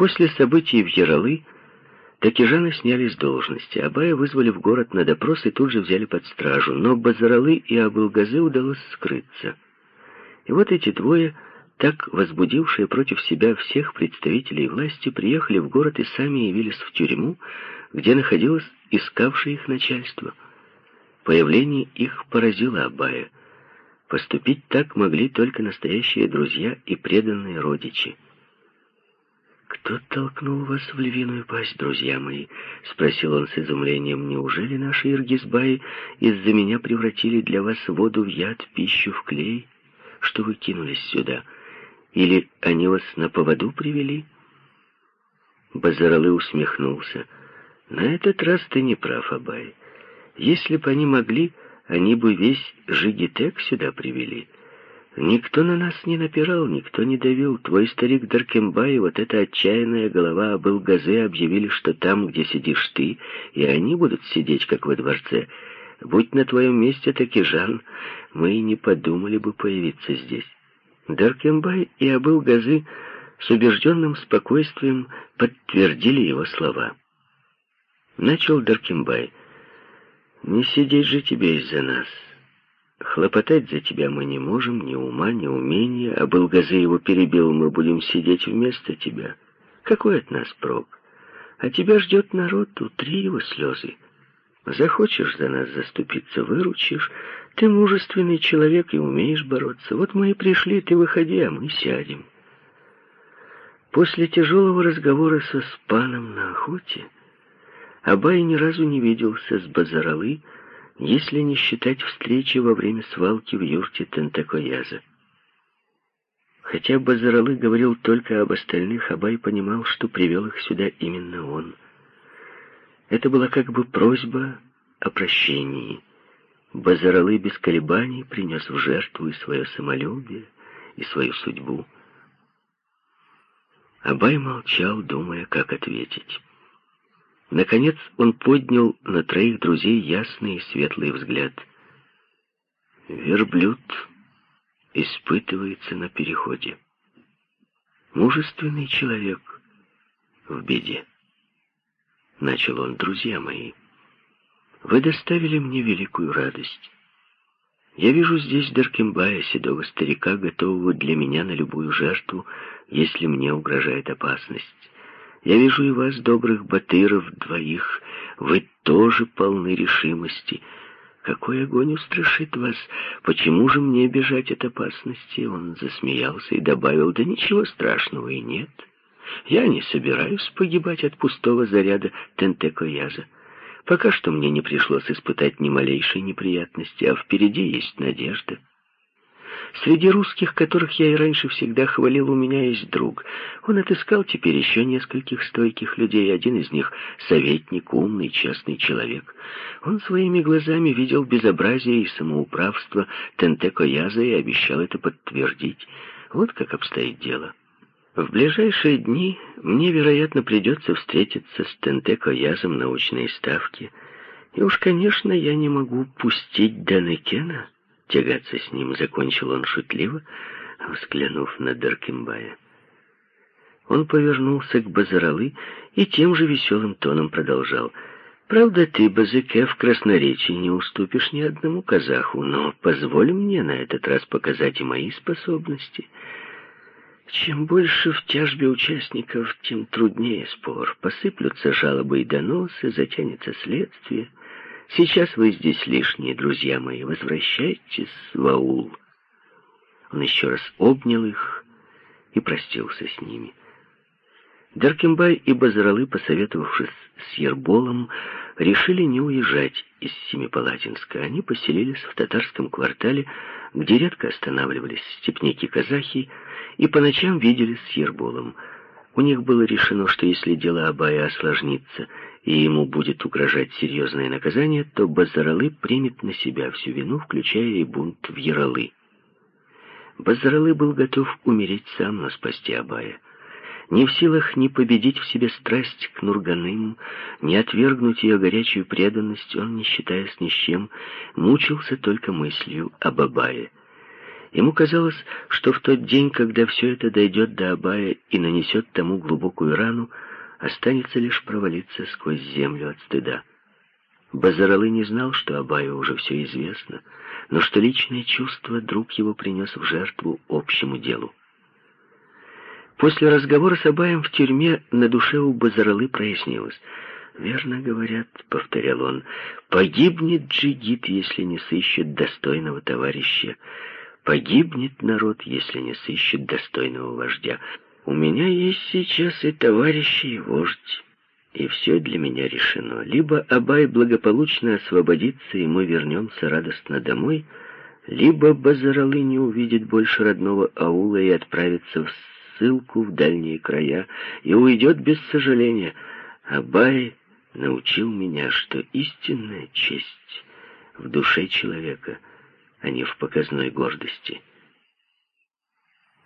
После событий в Яралы Такижана сняли с должности. Абая вызвали в город на допрос и тут же взяли под стражу. Но Базаралы и Абылгазы удалось скрыться. И вот эти двое, так возбудившие против себя всех представителей власти, приехали в город и сами явились в тюрьму, где находилось искавшее их начальство. Появление их поразило Абая. Поступить так могли только настоящие друзья и преданные родичи. «Кто толкнул вас в львиную пасть, друзья мои?» — спросил он с изумлением. «Неужели наши иргизбаи из-за меня превратили для вас воду в яд, пищу в клей, что вы кинулись сюда? Или они вас на поводу привели?» Базаралы усмехнулся. «На этот раз ты не прав, Абай. Если бы они могли, они бы весь Жигитек сюда привели». Никто на нас не напирал, никто не давил. Твой старик Даркембай, вот эта отчаянная голова Абылгазы объявили, что там, где сидишь ты, и они будут сидеть, как во дворце. Будь на твоем месте таки Жан, мы и не подумали бы появиться здесь. Даркембай и Абылгазы с убежденным спокойствием подтвердили его слова. Начал Даркембай. «Не сидеть же тебе из-за нас». Хлопотать за тебя мы не можем, ни ума, ни умения, а Былгазы его перебил, мы будем сидеть вместо тебя. Какой от нас прок? А тебя ждет народ, утри его слезы. Захочешь за нас заступиться, выручишь. Ты мужественный человек и умеешь бороться. Вот мы и пришли, ты выходи, а мы сядем. После тяжелого разговора со Спаном на охоте Абай ни разу не виделся с Базаралы, если не считать встречи во время свалки в юрте Тентакояза. Хотя Базаралы говорил только об остальных, Абай понимал, что привел их сюда именно он. Это была как бы просьба о прощении. Базаралы без колебаний принес в жертву и свое самолюбие, и свою судьбу. Абай молчал, думая, как ответить. Наконец он поднял на троих друзей ясный и светлый взгляд. Верблюд испытывается на переходе. Мужественный человек в беде. Начал он, друзья мои. Вы доставили мне великую радость. Я вижу здесь Даркембая, седого старика, готового для меня на любую жертву, если мне угрожает опасность. Я вижу и вас, добрых батыров, двоих. Вы тоже полны решимости. Какой огонь устрашит вас? Почему же мне бежать от опасности? Он засмеялся и добавил, да ничего страшного и нет. Я не собираюсь погибать от пустого заряда Тентекояза. Пока что мне не пришлось испытать ни малейшей неприятности, а впереди есть надежда. Среди русских, которых я и раньше всегда хвалил, у меня есть друг. Он отыскал теперь еще нескольких стойких людей. Один из них — советник, умный, честный человек. Он своими глазами видел безобразие и самоуправство Тентеко Яза и обещал это подтвердить. Вот как обстоит дело. В ближайшие дни мне, вероятно, придется встретиться с Тентеко Язом на научной ставке. И уж, конечно, я не могу пустить Данекена Тягаться с ним закончил он шутливо, взглянув на Даркембая. Он повернулся к Базаралы и тем же веселым тоном продолжал. «Правда, ты, Базыке, в красноречии не уступишь ни одному казаху, но позволь мне на этот раз показать и мои способности. Чем больше в тяжбе участников, тем труднее спор. Посыплются жалобы и доносы, затянется следствие». Сейчас вы здесь лишние, друзья мои. Возвращайтесь в аул. Он еще раз обнял их и простился с ними. Даркембай и Базаралы, посоветовавшись с Ерболом, решили не уезжать из Семипалатинска. Они поселились в татарском квартале, где редко останавливались степняки-казахи, и по ночам виделись с Ерболом. У них было решено, что если дело Абая осложнится и ему будет угрожать серьезное наказание, то Базаралы примет на себя всю вину, включая и бунт в Яралы. Базаралы был готов умереть сам, но спасти Абая. Не в силах ни победить в себе страсть к Нурганым, ни отвергнуть ее горячую преданность, он, не считаясь ни с чем, мучился только мыслью об Абае. Ему казалось, что в тот день, когда все это дойдет до Абая и нанесет тому глубокую рану, останется лишь провалиться сквозь землю от стыда. Базаралы не знал, что Абаю уже все известно, но что личное чувство друг его принес в жертву общему делу. После разговора с Абаем в тюрьме на душе у Базаралы прояснилось. «Верно говорят», — повторял он, — «погибнет джигит, если не сыщет достойного товарища. Погибнет народ, если не сыщет достойного вождя. У меня есть сейчас и товарищи, и вождь, и все для меня решено. Либо Абай благополучно освободится, и мы вернемся радостно домой, либо Базаралы не увидит больше родного аула и отправится в ссылку в дальние края, и уйдет без сожаления. Абай научил меня, что истинная честь в душе человека — а не в показной гордости.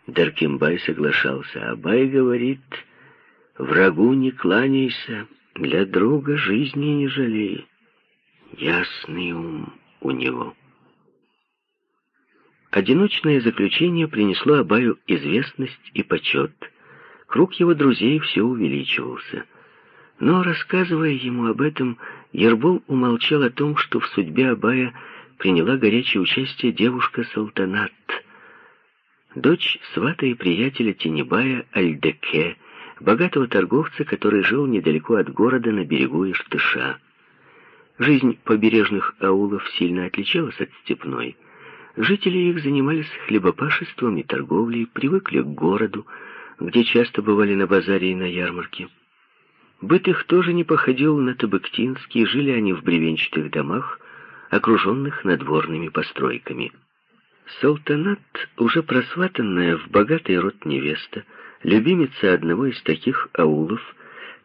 Даркимбай соглашался, а Бай говорит, врагу не кланяйся, для друга жизни не жалей. Ясный ум у него. Одиночное заключение принесло Абаю известность и почет. Круг его друзей все увеличивался. Но, рассказывая ему об этом, Ербол умолчал о том, что в судьбе Абая приняла горячее участие девушка Салтанат, дочь свата и приятеля Тенебая Альдеке, богатого торговца, который жил недалеко от города на берегу Иштыша. Жизнь побережных аулов сильно отличалась от степной. Жители их занимались хлебопашеством и торговлей, привыкли к городу, где часто бывали на базаре и на ярмарке. Быт их тоже не походил на табыктинский, жили они в бревенчатых домах, окруженных надворными постройками. Салтанат, уже просватанная в богатый род невеста, любимица одного из таких аулов,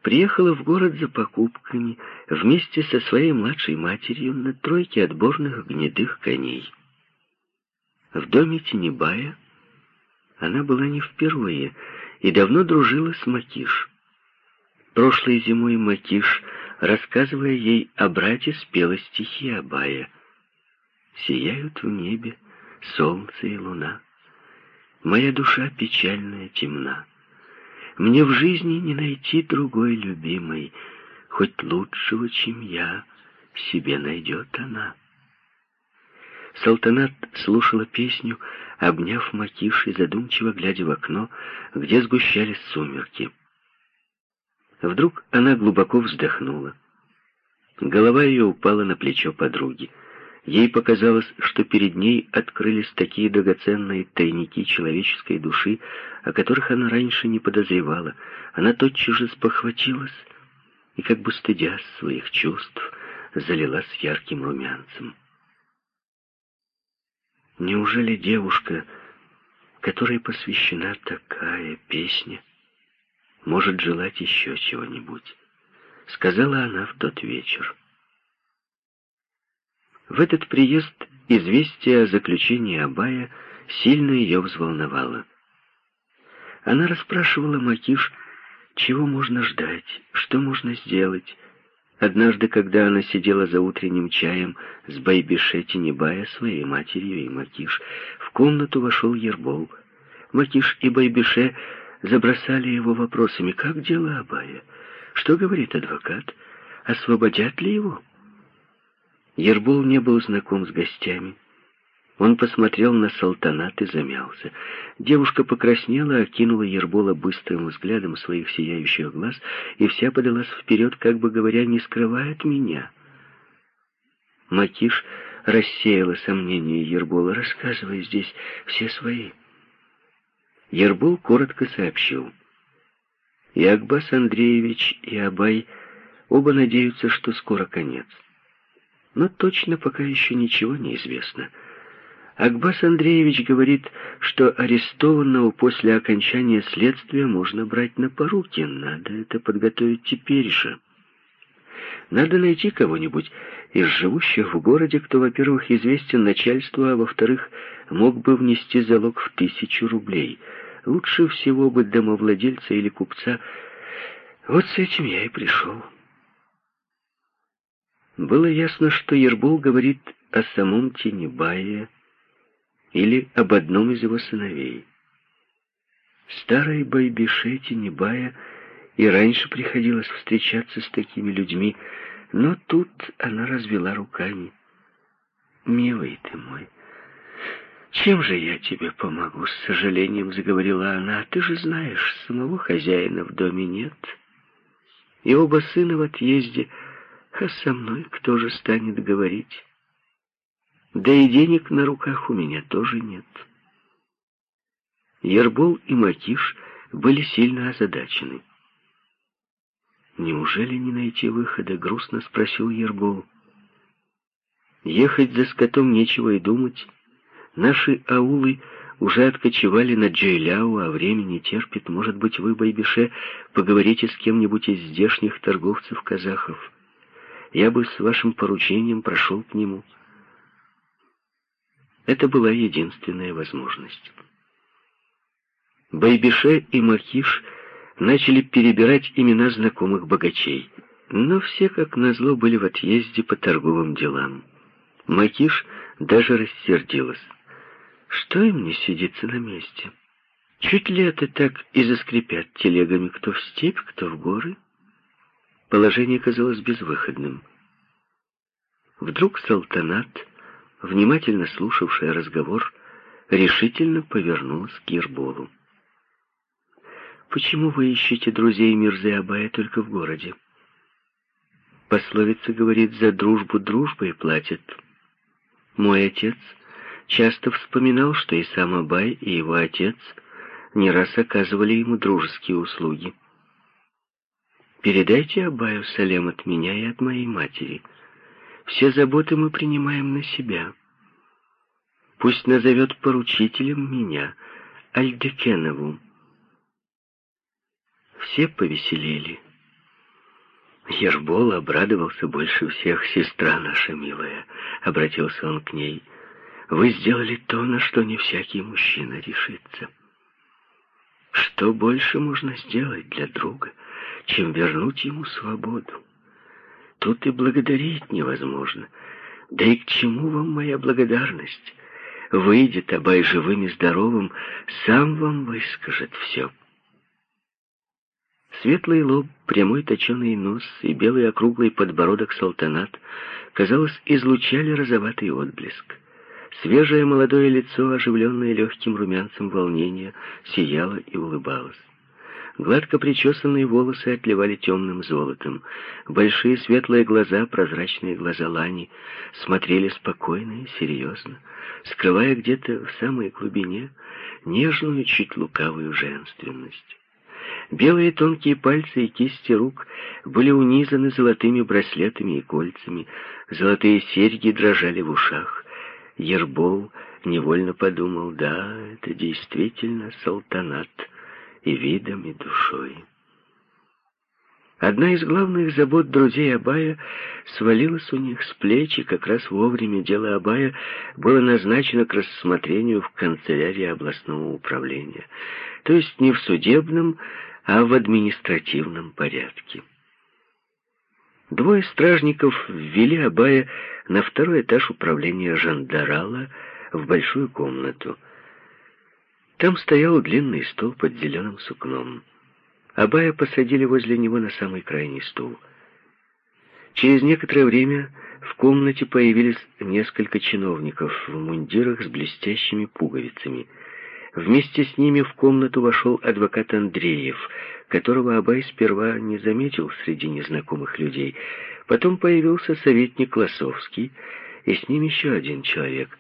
приехала в город за покупками вместе со своей младшей матерью на тройке отборных гнедых коней. В доме Тенебая она была не впервые и давно дружила с Макиш. Прошлой зимой Макиш рассказывая ей о брате, спела стихи Абая. «Сияют в небе солнце и луна. Моя душа печальная темна. Мне в жизни не найти другой любимой, хоть лучшего, чем я, себе найдет она». Салтанат слушала песню, обняв Макиш и задумчиво глядя в окно, где сгущались сумерки. Вдруг она глубоко вздохнула. Голова ее упала на плечо подруги. Ей показалось, что перед ней открылись такие драгоценные тайники человеческой души, о которых она раньше не подозревала. Она тотчас же спохватилась и, как бы стыдясь своих чувств, залилась ярким румянцем. Неужели девушка, которой посвящена такая песня, может желать еще чего-нибудь, сказала она в тот вечер. В этот приезд известие о заключении Абая сильно ее взволновало. Она расспрашивала Макиш, чего можно ждать, что можно сделать. Однажды, когда она сидела за утренним чаем с Байбише Тенебая, своей матерью и Макиш, в комнату вошел Ербол. Макиш и Байбише забросали его вопросами. «Как дела Абая? Что говорит адвокат? Освободят ли его?» Ербол не был знаком с гостями. Он посмотрел на Салтанат и замялся. Девушка покраснела, окинула Ербола быстрым взглядом своих сияющих глаз и вся подалась вперед, как бы говоря, не скрывает меня. Макиш рассеяла сомнения Ербола, рассказывая здесь все свои. Ербол коротко сообщил. И Акбас Андреевич, и Абай оба надеются, что скоро конец. Но точно пока еще ничего не известно. Акбас Андреевич говорит, что арестованного после окончания следствия можно брать на поруки. Надо это подготовить теперь же. Надо найти кого-нибудь из живущих в городе, кто, во-первых, известен начальству, а во-вторых, мог бы внести залог в тысячу рублей. Лучше всего быть домовладельца или купца. Вот с этим я и пришел. Было ясно, что Ербол говорит о самом Тенебае, или об одном из его сыновей. Старой Байбише Тенебая и раньше приходилось встречаться с такими людьми, но тут она развела руками. «Милый ты мой, чем же я тебе помогу?» С сожалением заговорила она. «Ты же знаешь, самого хозяина в доме нет, и оба сына в отъезде, а со мной кто же станет говорить?» Да и денег на руках у меня тоже нет. Ербол и Макиш были сильно озадачены. «Неужели не найти выхода?» — грустно спросил Ербол. «Ехать за скотом нечего и думать. Наши аулы уже откочевали на Джейляу, а время не терпит. Может быть, вы, Байбише, поговорите с кем-нибудь из здешних торговцев-казахов. Я бы с вашим поручением прошел к нему». Это была единственная возможность. Байбише и Макиш начали перебирать имена знакомых богачей, но все, как назло, были в отъезде по торговым делам. Макиш даже рассердилась. Что им не сидится на месте? Чуть ли это так и заскрипят телегами кто в степь, кто в горы? Положение казалось безвыходным. Вдруг салтанат внимательно слушавшая разговор, решительно повернулась к Ерболу. «Почему вы ищете друзей Мирзы только в городе?» Пословица говорит, за дружбу дружбой платят. Мой отец часто вспоминал, что и сам Абай, и его отец не раз оказывали ему дружеские услуги. «Передайте Абаю салем от меня и от моей матери», все заботы мы принимаем на себя. Пусть назовет поручителем меня, Альдекенову. Все повеселели. Ербол обрадовался больше всех, сестра наша милая, обратился он к ней. Вы сделали то, на что не всякий мужчина решится. Что больше можно сделать для друга, чем вернуть ему свободу? Тут и благодарить невозможно. Да и к чему вам моя благодарность? Выйдет Абай живым и здоровым, сам вам выскажет все. Светлый лоб, прямой точеный нос и белый округлый подбородок салтанат, казалось, излучали розоватый отблеск. Свежее молодое лицо, оживленное легким румянцем волнения, сияло и улыбалось. Гладко причесанные волосы отливали темным золотом. Большие светлые глаза, прозрачные глаза Лани, смотрели спокойно и серьезно, скрывая где-то в самой глубине нежную, чуть лукавую женственность. Белые тонкие пальцы и кисти рук были унизаны золотыми браслетами и кольцами, золотые серьги дрожали в ушах. Ербол невольно подумал, да, это действительно салтанат — и видом, и душой. Одна из главных забот друзей Абая свалилась у них с плеч, и как раз вовремя дело Абая было назначено к рассмотрению в канцелярии областного управления, то есть не в судебном, а в административном порядке. Двое стражников ввели Абая на второй этаж управления жандарала в большую комнату — там стоял длинный стол под зеленым сукном. Абая посадили возле него на самый крайний стул. Через некоторое время в комнате появились несколько чиновников в мундирах с блестящими пуговицами. Вместе с ними в комнату вошел адвокат Андреев, которого Абай сперва не заметил среди незнакомых людей. Потом появился советник Лосовский, и с ним еще один человек.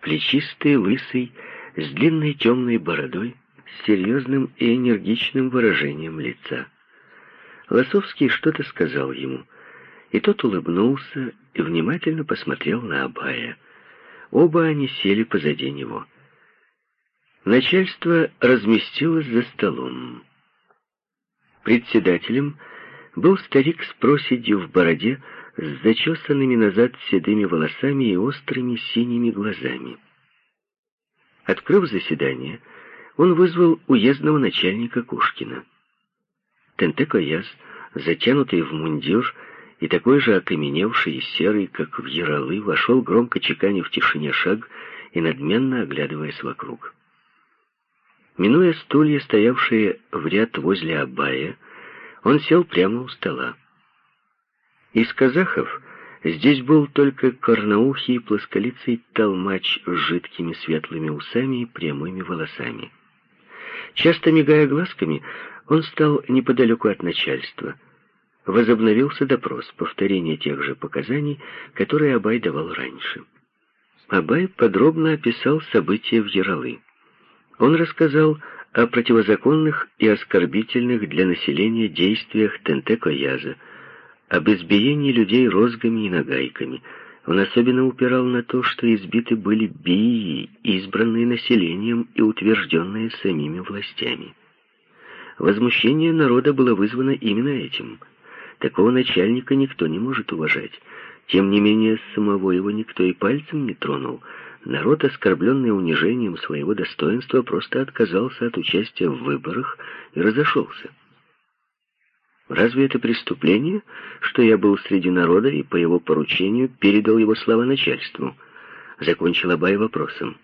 Плечистый, лысый, с длинной темной бородой, с серьезным и энергичным выражением лица. Лосовский что-то сказал ему, и тот улыбнулся и внимательно посмотрел на Абая. Оба они сели позади него. Начальство разместилось за столом. Председателем был старик с проседью в бороде, с зачесанными назад седыми волосами и острыми синими глазами. Открыв заседание, он вызвал уездного начальника Кушкина. Тентек-Аяс, затянутый в мундир и такой же окаменевший и серый, как в яролы, вошел громко чеканя в тишине шаг и надменно оглядываясь вокруг. Минуя стулья, стоявшие в ряд возле Абая, он сел прямо у стола. Из казахов здесь был только корноухий плосколицый толмач с жидкими светлыми усами и прямыми волосами. Часто мигая глазками, он стал неподалеку от начальства. Возобновился допрос, повторение тех же показаний, которые Абай давал раньше. Абай подробно описал события в Яралы. Он рассказал о противозаконных и оскорбительных для населения действиях Тенте-Кояза, об избиении людей розгами и нагайками. Он особенно упирал на то, что избиты были бии, избранные населением и утвержденные самими властями. Возмущение народа было вызвано именно этим. Такого начальника никто не может уважать. Тем не менее, самого его никто и пальцем не тронул — Народ, оскорбленный унижением своего достоинства, просто отказался от участия в выборах и разошелся. Разве это преступление, что я был среди народа и по его поручению передал его слова начальству? Закончил Абай вопросом.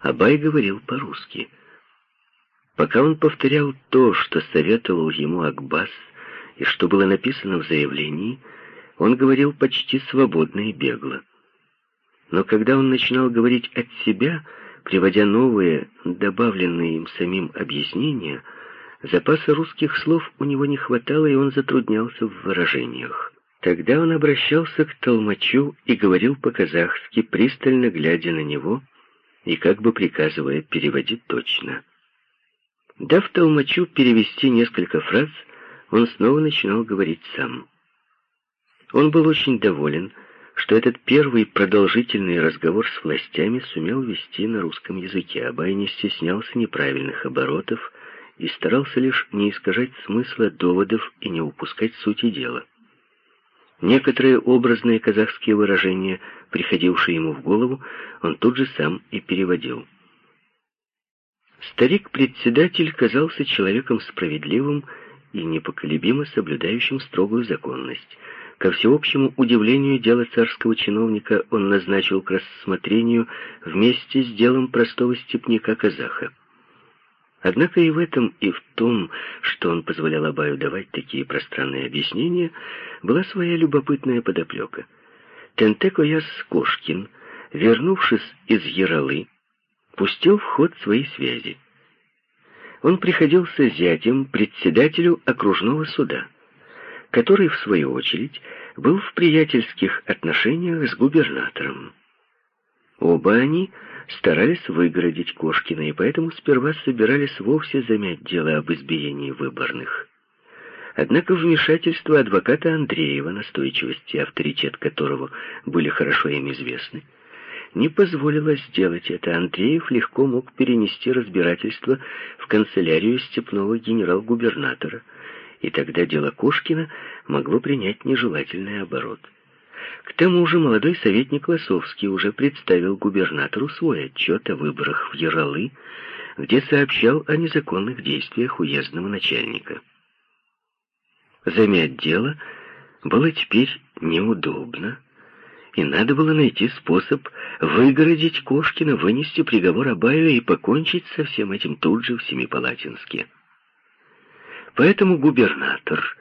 Абай говорил по-русски. Пока он повторял то, что советовал ему Акбас, и что было написано в заявлении, он говорил почти свободно и бегло. Но когда он начинал говорить от себя, приводя новые, добавленные им самим объяснения, запаса русских слов у него не хватало, и он затруднялся в выражениях. Тогда он обращался к толмачу и говорил по-казахски, пристально глядя на него и как бы приказывая переводить точно. Дав толмачу перевести несколько фраз, он снова начинал говорить сам. Он был очень доволен, что этот первый продолжительный разговор с властями сумел вести на русском языке. Абай не стеснялся неправильных оборотов и старался лишь не искажать смысла доводов и не упускать сути дела. Некоторые образные казахские выражения, приходившие ему в голову, он тут же сам и переводил. Старик-председатель казался человеком справедливым и непоколебимо соблюдающим строгую законность — Ко всеобщему удивлению дело царского чиновника он назначил к рассмотрению вместе с делом простого степняка-казаха. Однако и в этом, и в том, что он позволял Абаю давать такие пространные объяснения, была своя любопытная подоплека. Тентеко Яс Кошкин, вернувшись из Яралы, пустил в ход свои связи. Он приходился зятем председателю окружного суда который, в свою очередь, был в приятельских отношениях с губернатором. Оба они старались выгородить Кошкина, и поэтому сперва собирались вовсе замять дело об избиении выборных. Однако вмешательство адвоката Андреева, настойчивости и авторитет которого были хорошо им известны, не позволило сделать это. Андреев легко мог перенести разбирательство в канцелярию степного генерал-губернатора – и тогда дело Кошкина могло принять нежелательный оборот. К тому же молодой советник Лосовский уже представил губернатору свой отчет о выборах в Яралы, где сообщал о незаконных действиях уездного начальника. Замять дело было теперь неудобно, и надо было найти способ выгородить Кошкина, вынести приговор Абаю и покончить со всем этим тут же в Семипалатинске. Поэтому губернатор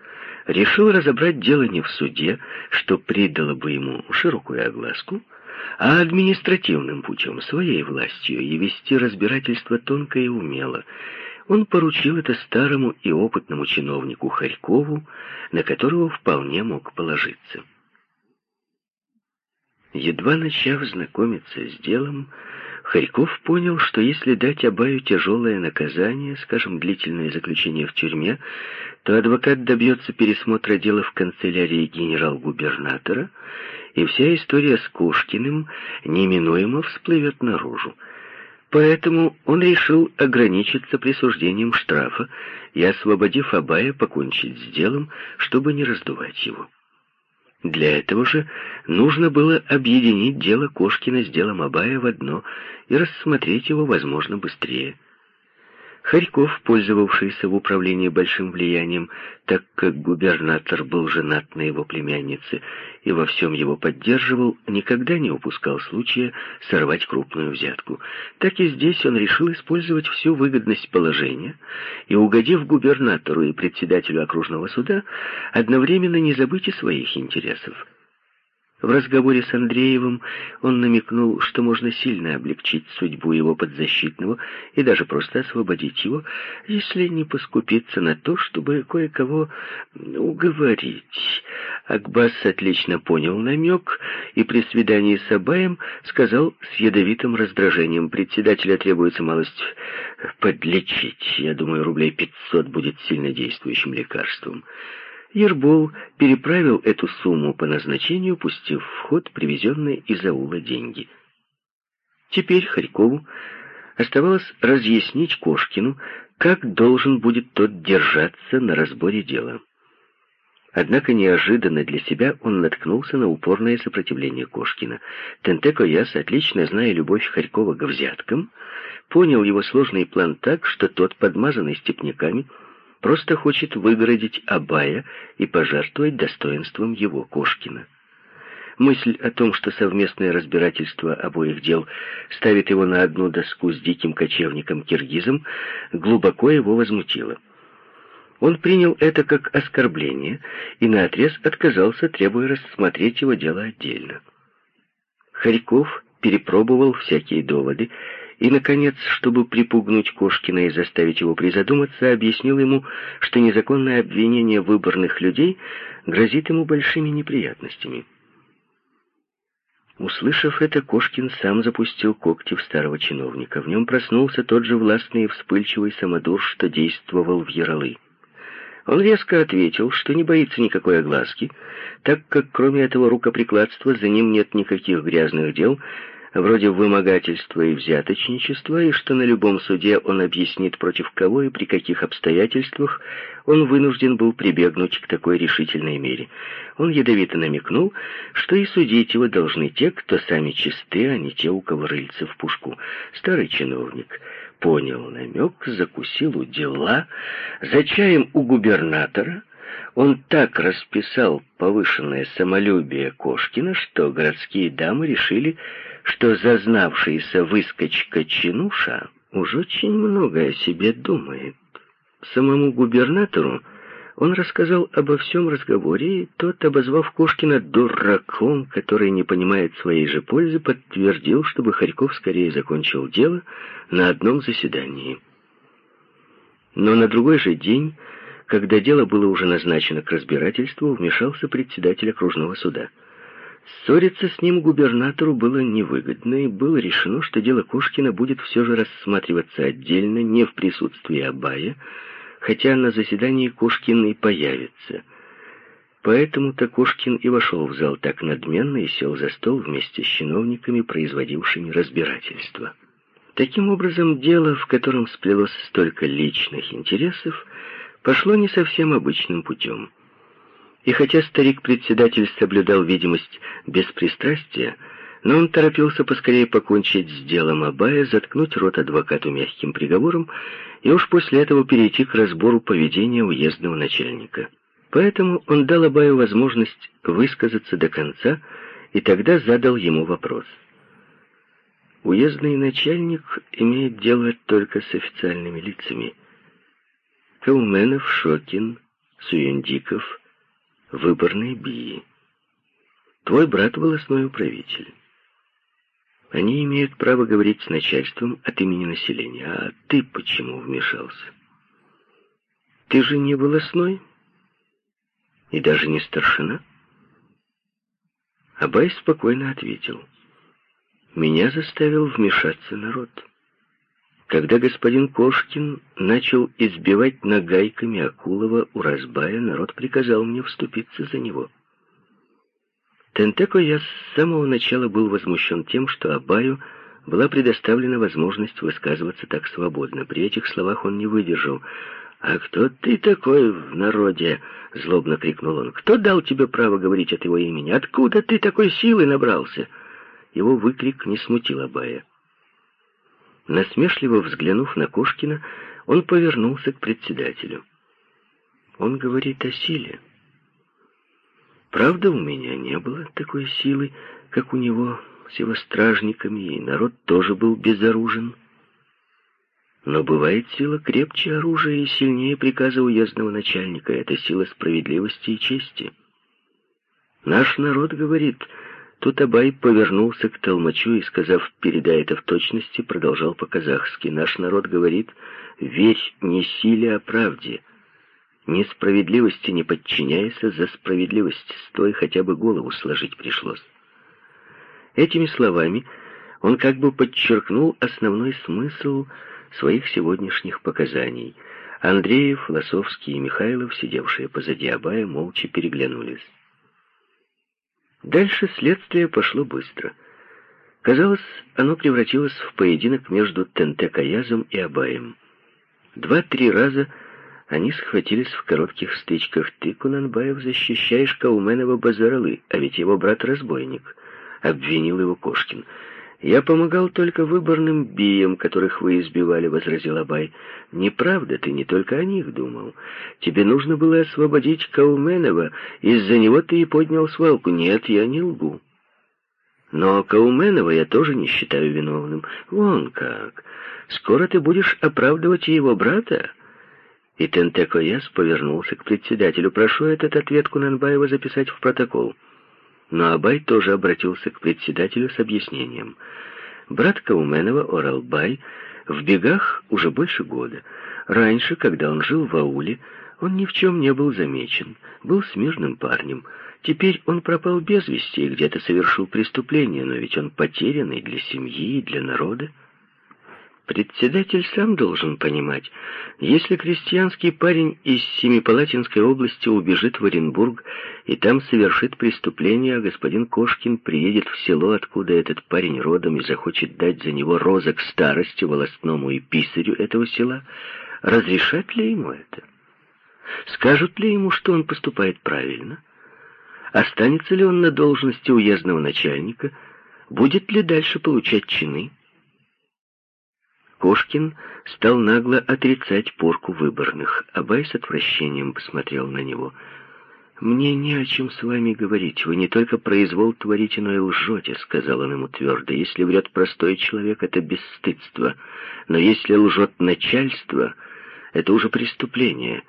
решил разобрать дело не в суде, что придало бы ему широкую огласку, а административным путем, своей властью, и вести разбирательство тонко и умело. Он поручил это старому и опытному чиновнику Харькову, на которого вполне мог положиться. Едва начав знакомиться с делом, Харьков понял, что если дать Абаю тяжелое наказание, скажем, длительное заключение в тюрьме, то адвокат добьется пересмотра дела в канцелярии генерал-губернатора, и вся история с Кошкиным неминуемо всплывет наружу. Поэтому он решил ограничиться присуждением штрафа и, освободив Абая, покончить с делом, чтобы не раздувать его. Для этого же нужно было объединить дело Кошкина с делом Абая в одно и рассмотреть его, возможно, быстрее. Харьков, пользовавшийся в управлении большим влиянием, так как губернатор был женат на его племяннице и во всем его поддерживал, никогда не упускал случая сорвать крупную взятку. Так и здесь он решил использовать всю выгодность положения и, угодив губернатору и председателю окружного суда, одновременно не забыть и своих интересов. В разговоре с Андреевым он намекнул, что можно сильно облегчить судьбу его подзащитного и даже просто освободить его, если не поскупиться на то, чтобы кое-кого уговорить. Акбас отлично понял намек и при свидании с Абаем сказал с ядовитым раздражением, председателя требуется малость подлечить. Я думаю, рублей пятьсот будет сильно действующим лекарством. Ербол переправил эту сумму по назначению, пустив в ход привезенные из аула деньги. Теперь Харькову оставалось разъяснить Кошкину, как должен будет тот держаться на разборе дела. Однако неожиданно для себя он наткнулся на упорное сопротивление Кошкина. Тентеко Яс, отлично зная любовь Харькова к взяткам, понял его сложный план так, что тот, подмазанный степняками, просто хочет выгородить Абая и пожертвовать достоинством его, Кошкина. Мысль о том, что совместное разбирательство обоих дел ставит его на одну доску с диким кочевником-киргизом, глубоко его возмутила. Он принял это как оскорбление и наотрез отказался, требуя рассмотреть его дело отдельно. Харьков перепробовал всякие доводы и, наконец, чтобы припугнуть Кошкина и заставить его призадуматься, объяснил ему, что незаконное обвинение выборных людей грозит ему большими неприятностями. Услышав это, Кошкин сам запустил когти в старого чиновника. В нем проснулся тот же властный и вспыльчивый самодур, что действовал в Яралы. Он резко ответил, что не боится никакой огласки, так как кроме этого рукоприкладства за ним нет никаких грязных дел, вроде вымогательства и взяточничества, и что на любом суде он объяснит, против кого и при каких обстоятельствах он вынужден был прибегнуть к такой решительной мере. Он ядовито намекнул, что и судить его должны те, кто сами чисты, а не те, у кого рыльца в пушку. Старый чиновник понял намек, закусил у дела, за чаем у губернатора — он так расписал повышенное самолюбие Кошкина, что городские дамы решили, что зазнавшийся выскочка Чинуша уж очень много о себе думает. Самому губернатору он рассказал обо всем разговоре, и тот, обозвав Кошкина дураком, который не понимает своей же пользы, подтвердил, чтобы Харьков скорее закончил дело на одном заседании. Но на другой же день, когда дело было уже назначено к разбирательству, вмешался председатель окружного суда — Ссориться с ним губернатору было невыгодно, и было решено, что дело Кошкина будет все же рассматриваться отдельно, не в присутствии Абая, хотя на заседании Кошкин и появится. Поэтому-то Кошкин и вошел в зал так надменно и сел за стол вместе с чиновниками, производившими разбирательство. Таким образом, дело, в котором сплелось столько личных интересов, пошло не совсем обычным путем. И хотя старик-председатель соблюдал видимость беспристрастия, но он торопился поскорее покончить с делом Абая, заткнуть рот адвокату мягким приговором и уж после этого перейти к разбору поведения уездного начальника. Поэтому он дал Абаю возможность высказаться до конца и тогда задал ему вопрос. Уездный начальник имеет дело только с официальными лицами. Кауменов, Шокин, Суюндиков — выборной бии. Твой брат волосной управитель. Они имеют право говорить с начальством от имени населения. А ты почему вмешался? Ты же не волосной и даже не старшина. Абай спокойно ответил. Меня заставил вмешаться народ. Когда господин Кошкин начал избивать нагайками Акулова у разбая, народ приказал мне вступиться за него. Тентеко я с самого начала был возмущен тем, что Абаю была предоставлена возможность высказываться так свободно. При этих словах он не выдержал. «А кто ты такой в народе?» — злобно крикнул он. «Кто дал тебе право говорить от его имени? Откуда ты такой силы набрался?» Его выкрик не смутил Абая. Насмешливо взглянув на Кошкина, Он повернулся к председателю. Он говорит о силе. Правда, у меня не было такой силы, как у него с его стражниками, и народ тоже был безоружен. Но бывает сила крепче оружия и сильнее приказа уездного начальника. Это сила справедливости и чести. Наш народ говорит... Тут Абай повернулся к толмачу и, сказав «передай это в точности», продолжал по-казахски. «Наш народ говорит, верь не силе, а правде. Несправедливости не подчиняйся, за справедливость стой, хотя бы голову сложить пришлось». Этими словами он как бы подчеркнул основной смысл своих сегодняшних показаний. Андреев, Лосовский и Михайлов, сидевшие позади Абая, молча переглянулись. Дальше следствие пошло быстро. Казалось, оно превратилось в поединок между Тенте-Каязом и Абаем. Два-три раза они схватились в коротких стычках. «Ты, Кунанбаев, защищаешь Кауменова Базаралы, а ведь его брат разбойник», — обвинил его Кошкин. «Я помогал только выборным биям, которых вы избивали», — возразил Абай. «Неправда, ты не только о них думал. Тебе нужно было освободить Кауменова, из-за него ты и поднял свалку. Нет, я не лгу». «Но Кауменова я тоже не считаю виновным. Вон как. Скоро ты будешь оправдывать его брата?» И Тентекояс повернулся к председателю. «Прошу этот ответ Кунанбаева записать в протокол». Но Абай тоже обратился к председателю с объяснением. Брат Кауменова, Оралбай, в бегах уже больше года. Раньше, когда он жил в ауле, он ни в чем не был замечен, был смирным парнем. Теперь он пропал без вести и где-то совершил преступление, но ведь он потерянный для семьи и для народа. Председатель сам должен понимать, если крестьянский парень из Семипалатинской области убежит в Оренбург и там совершит преступление, а господин Кошкин приедет в село, откуда этот парень родом, и захочет дать за него розок старости волостному и писарю этого села, разрешат ли ему это? Скажут ли ему, что он поступает правильно? Останется ли он на должности уездного начальника? Будет ли дальше получать чины? Кошкин стал нагло отрицать порку выборных. Абай с отвращением посмотрел на него. «Мне не о чем с вами говорить. Вы не только произвол творите, но и лжете», — сказал он ему твердо. «Если врет простой человек, это бесстыдство. Но если лжет начальство, это уже преступление.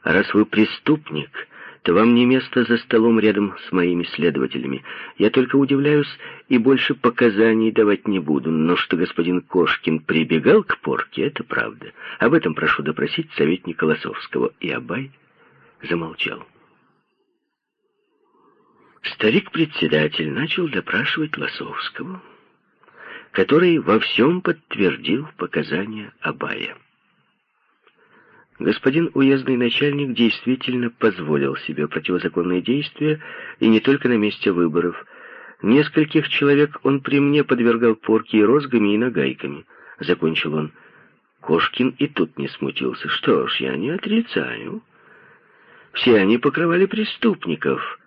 А раз вы преступник, то вам не место за столом рядом с моими следователями. Я только удивляюсь и больше показаний давать не буду. Но что господин Кошкин прибегал к порке, это правда. Об этом прошу допросить советника Лосовского. И Абай замолчал. Старик-председатель начал допрашивать Лосовского, который во всем подтвердил показания Абая. Господин уездный начальник действительно позволил себе противозаконные действия, и не только на месте выборов. Нескольких человек он при мне подвергал порке и розгами, и нагайками. Закончил он. Кошкин и тут не смутился. Что ж, я не отрицаю. Все они покрывали преступников.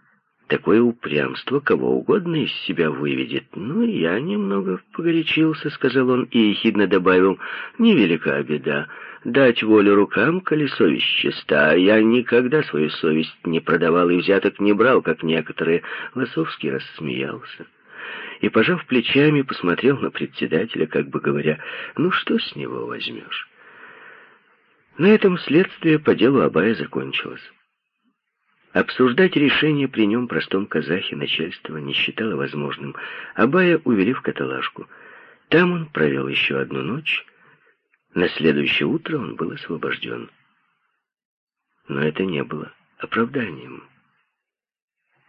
Такое упрямство кого угодно из себя выведет. Ну, я немного погорячился, сказал он и ехидно добавил. Невелика беда дать волю рукам, коли совесть чиста. А я никогда свою совесть не продавал и взяток не брал, как некоторые. Лосовский рассмеялся и, пожав плечами, посмотрел на председателя, как бы говоря, «Ну что с него возьмешь?» На этом следствие по делу Абая закончилось. Обсуждать решение при нем простом казахе начальство не считало возможным. Абая увели в каталажку. Там он провел еще одну ночь, на следующее утро он был освобожден. Но это не было оправданием.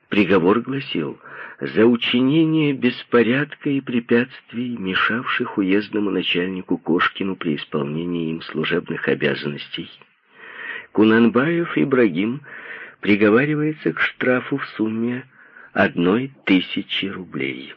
Приговор гласил, за учинение беспорядка и препятствий, мешавших уездному начальнику Кошкину при исполнении им служебных обязанностей, Кунанбаев Ибрагим приговаривается к штрафу в сумме одной тысячи рублей.